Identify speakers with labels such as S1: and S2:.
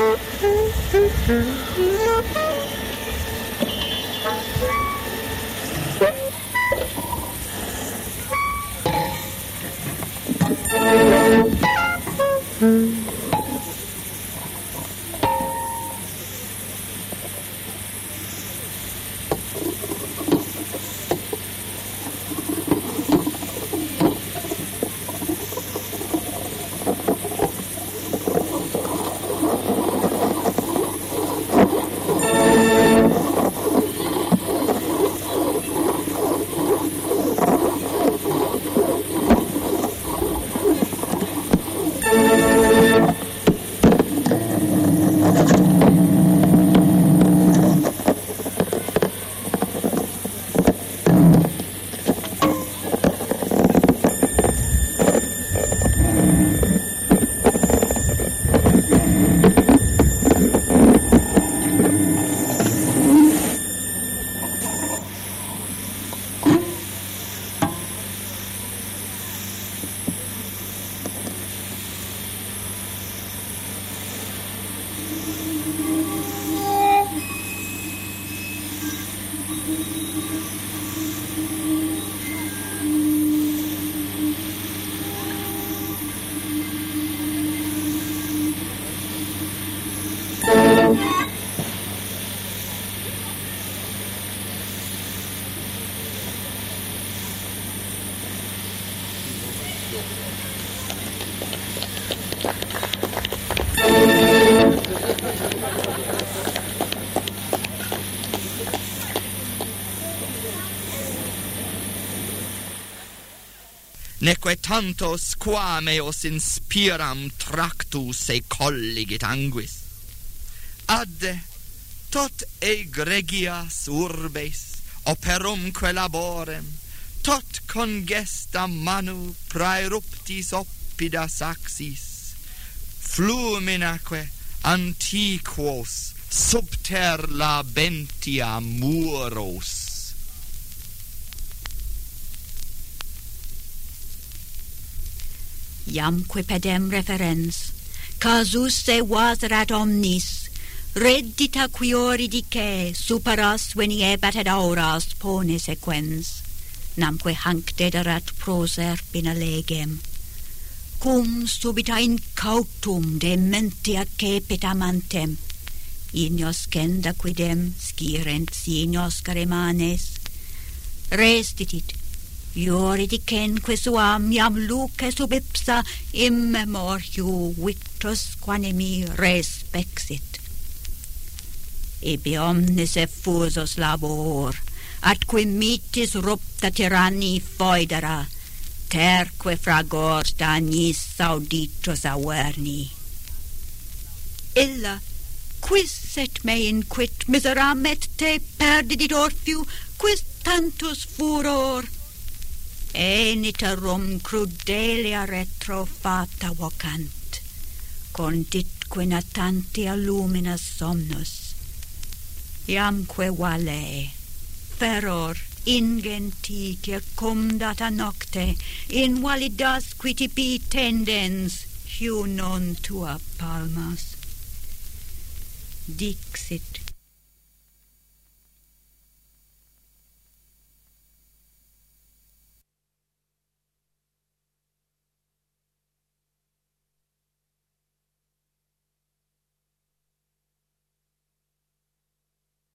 S1: What? neque tantos quam eos inspiram tractus e colligit anguis. Adde, tot egregias urbes, operumque laborem, tot congesta manu praeruptis op rapidas saxis fluminaque antiquos subter labentia muros.
S2: Iamque pedem referens casus se was omnis reddita quiori dice superas veniebat ad auras pone sequens. Namque hanc dederat proser bina legem cum subita incautum de mentia cepit amantem, ignos cenda quidem scirent signos caremanes, restitit, ioridicenque suam iam luce sub ipsa in memoriu victus quanemi respexit. Ibi omnis effusos labor, atque mitis rupta tyranni foedera, terque fragor stagnis auditus averni. Illa, quis et me inquit miseram et te perdidit orfiu, quis tantus furor, eniterum crudelia retro fata vocant, conditque natantia luminas somnus. Iamque vale, feror ingenti circum data nocte, in validas quitipi tendens, hiu non tua palmas. Dixit